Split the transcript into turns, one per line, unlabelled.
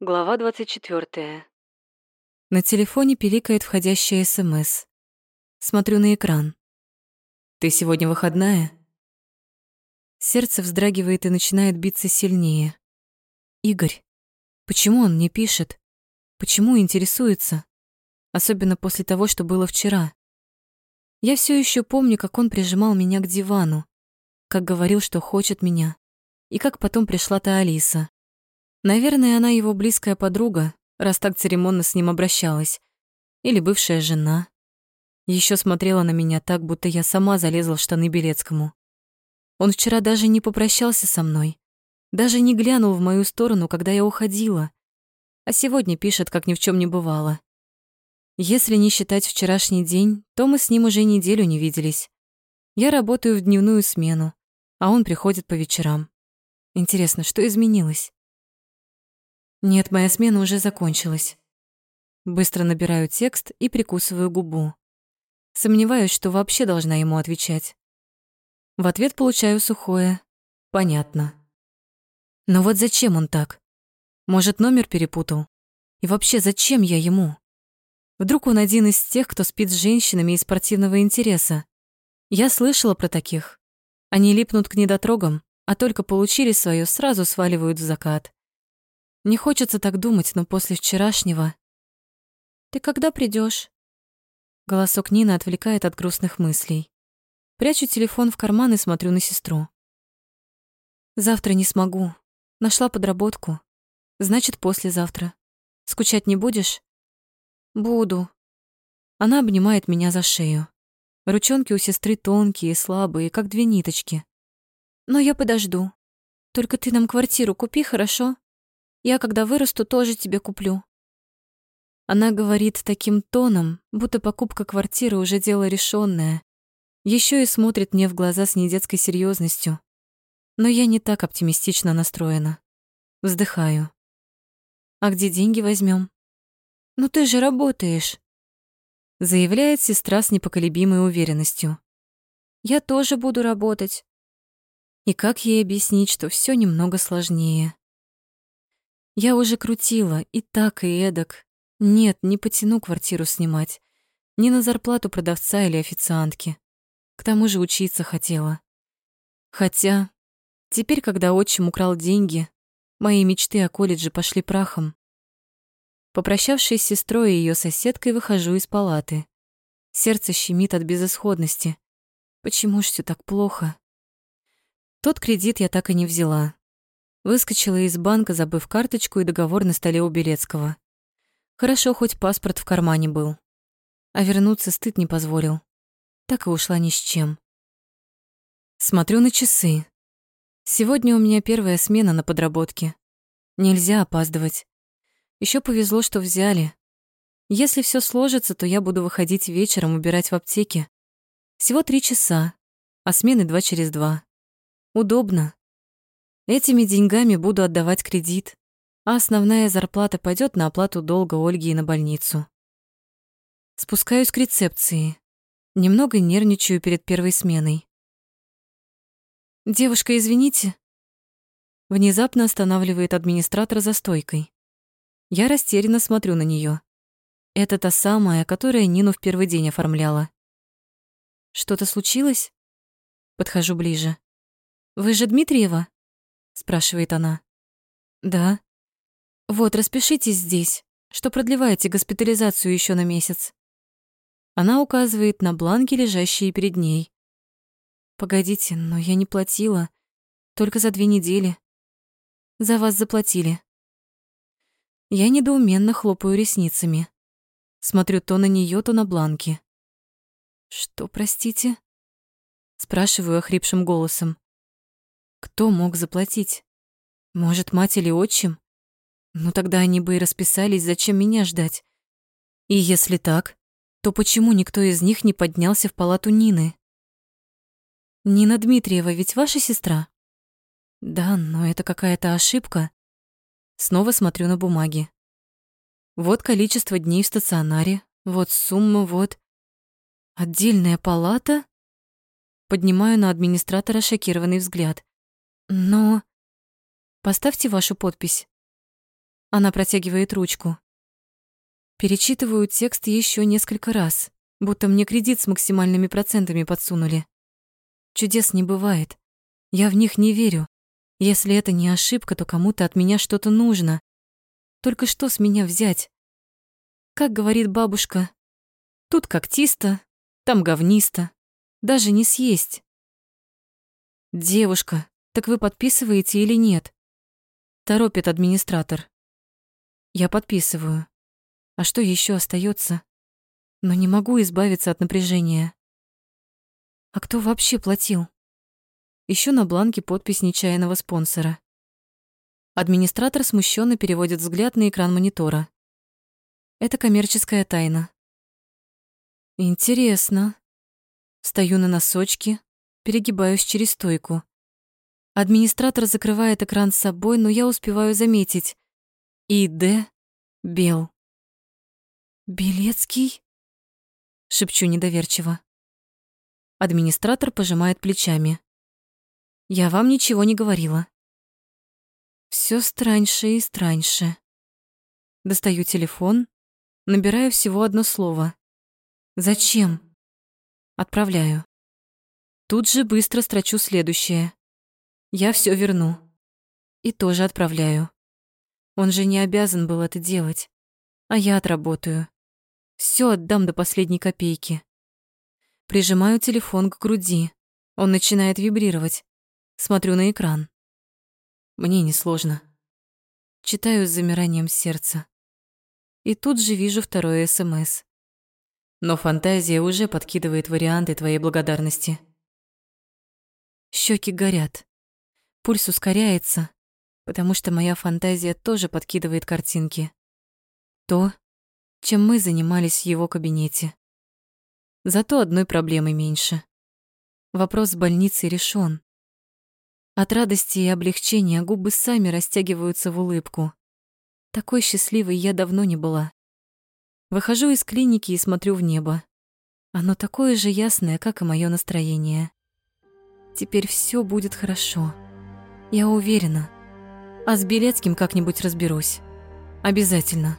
Глава 24.
На телефоне пиликает входящая СМС. Смотрю на экран. «Ты сегодня выходная?» Сердце вздрагивает и начинает биться сильнее. Игорь. Почему он не пишет? Почему интересуется? Особенно после того, что было вчера. Я все еще помню, как он прижимал меня к дивану, как говорил, что хочет меня, и как потом пришла та Алиса. Наверное, она его близкая подруга, раз так церемонно с ним обращалась. Или бывшая жена. Еще смотрела на меня так, будто я сама залезла в штаны Белецкому. Он вчера даже не попрощался со мной, даже не глянул в мою сторону, когда я уходила. А сегодня пишет, как ни в чем не бывало. Если не считать вчерашний день, то мы с ним уже неделю не виделись. Я работаю в дневную смену, а он приходит по вечерам. Интересно, что изменилось? Нет, моя смена уже закончилась. Быстро набираю текст и прикусываю губу. Сомневаюсь, что вообще должна ему отвечать. В ответ получаю сухое «понятно». Но вот зачем он так? Может, номер перепутал? И вообще, зачем я ему? Вдруг он один из тех, кто спит с женщинами из спортивного интереса? Я слышала про таких. Они липнут к недотрогам, а только получили свое, сразу сваливают в закат. Не хочется так думать, но после вчерашнего... «Ты когда придешь? Голосок Нины отвлекает от грустных мыслей. Прячу телефон в карман и смотрю на сестру. Завтра не смогу. Нашла подработку. Значит, послезавтра. Скучать не будешь? Буду. Она обнимает меня за шею. Ручонки у сестры тонкие, слабые, как две ниточки. Но я подожду. Только ты нам квартиру купи, хорошо? Я, когда вырасту, тоже тебе куплю». Она говорит таким тоном, будто покупка квартиры уже дело решенное. Еще и смотрит мне в глаза с недетской серьезностью. Но я не так оптимистично настроена. Вздыхаю. «А где деньги возьмем? «Ну ты же работаешь», — заявляет сестра с непоколебимой уверенностью. «Я тоже буду работать». И как ей объяснить, что все немного сложнее? Я уже крутила и так, и эдак. Нет, не потяну квартиру снимать. Ни на зарплату продавца или официантки. К тому же учиться хотела. Хотя, теперь, когда отчим украл деньги, мои мечты о колледже пошли прахом. Попрощавшись с сестрой и ее соседкой, выхожу из палаты. Сердце щемит от безысходности. Почему ж все так плохо? Тот кредит я так и не взяла. Выскочила из банка, забыв карточку и договор на столе у Белецкого. Хорошо, хоть паспорт в кармане был. А вернуться стыд не позволил. Так и ушла ни с чем. Смотрю на часы. Сегодня у меня первая смена на подработке. Нельзя опаздывать. Еще повезло, что взяли. Если все сложится, то я буду выходить вечером убирать в аптеке. Всего три часа, а смены два через два. Удобно. Этими деньгами буду отдавать кредит, а основная зарплата пойдет на оплату долга Ольги и на больницу. Спускаюсь к рецепции. Немного нервничаю перед первой сменой. «Девушка, извините». Внезапно останавливает администратор за стойкой. Я растерянно смотрю на нее. Это та самая, которая Нину в первый день оформляла. «Что-то случилось?» Подхожу ближе. «Вы же Дмитриева?» Спрашивает она. Да. Вот, распишитесь здесь, что продлеваете госпитализацию еще на месяц. Она указывает на бланки, лежащие перед ней. Погодите, но я не платила. Только за две недели. За вас заплатили. Я недоуменно хлопаю ресницами. Смотрю то на нее, то на бланки. Что, простите? Спрашиваю охрипшим голосом. Кто мог заплатить? Может, мать или отчим? Ну тогда они бы и расписались, зачем меня ждать. И если так, то почему никто из них не поднялся в палату Нины? Нина Дмитриева ведь ваша сестра? Да, но это какая-то ошибка. Снова смотрю на бумаги. Вот количество дней в стационаре, вот сумма, вот... Отдельная палата? Поднимаю на администратора шокированный взгляд. Но... Поставьте вашу подпись. Она протягивает ручку. Перечитываю текст еще несколько раз, будто мне кредит с максимальными процентами подсунули. Чудес не бывает. Я в них не верю. Если это не ошибка, то кому-то от меня что-то нужно. Только что с меня взять? Как говорит бабушка, тут когтисто, там говнисто, даже не съесть. Девушка, так вы подписываете или нет? Торопит администратор. Я подписываю. А что еще остается? Но не могу избавиться от напряжения. А кто вообще платил? Ищу на бланке подпись нечаянного спонсора. Администратор смущенно переводит взгляд на экран монитора. Это коммерческая тайна. Интересно. Стою на носочки, перегибаюсь через стойку. Администратор закрывает экран с собой, но я успеваю заметить. И.Д. Бел. «Белецкий?» — шепчу недоверчиво. Администратор пожимает плечами. «Я вам ничего не говорила». Все страньше и страньше. Достаю телефон, набираю всего одно слово. «Зачем?» Отправляю. Тут же быстро строчу следующее. «Я все верну». И тоже отправляю. Он же не обязан был это делать. А я отработаю. Все отдам до последней копейки. Прижимаю телефон к груди. Он начинает вибрировать. Смотрю на экран. Мне несложно. Читаю с замиранием сердца. И тут же вижу второе СМС. Но фантазия уже подкидывает варианты твоей благодарности. Щеки горят. Пульс ускоряется, потому что моя фантазия тоже подкидывает картинки. То, чем мы занимались в его кабинете. Зато одной проблемы меньше. Вопрос с больницей решен. От радости и облегчения губы сами растягиваются в улыбку. Такой счастливой я давно не была. Выхожу из клиники и смотрю в небо. Оно такое же ясное, как и мое настроение. Теперь все будет хорошо. Я уверена. А с Белецким как-нибудь разберусь. Обязательно.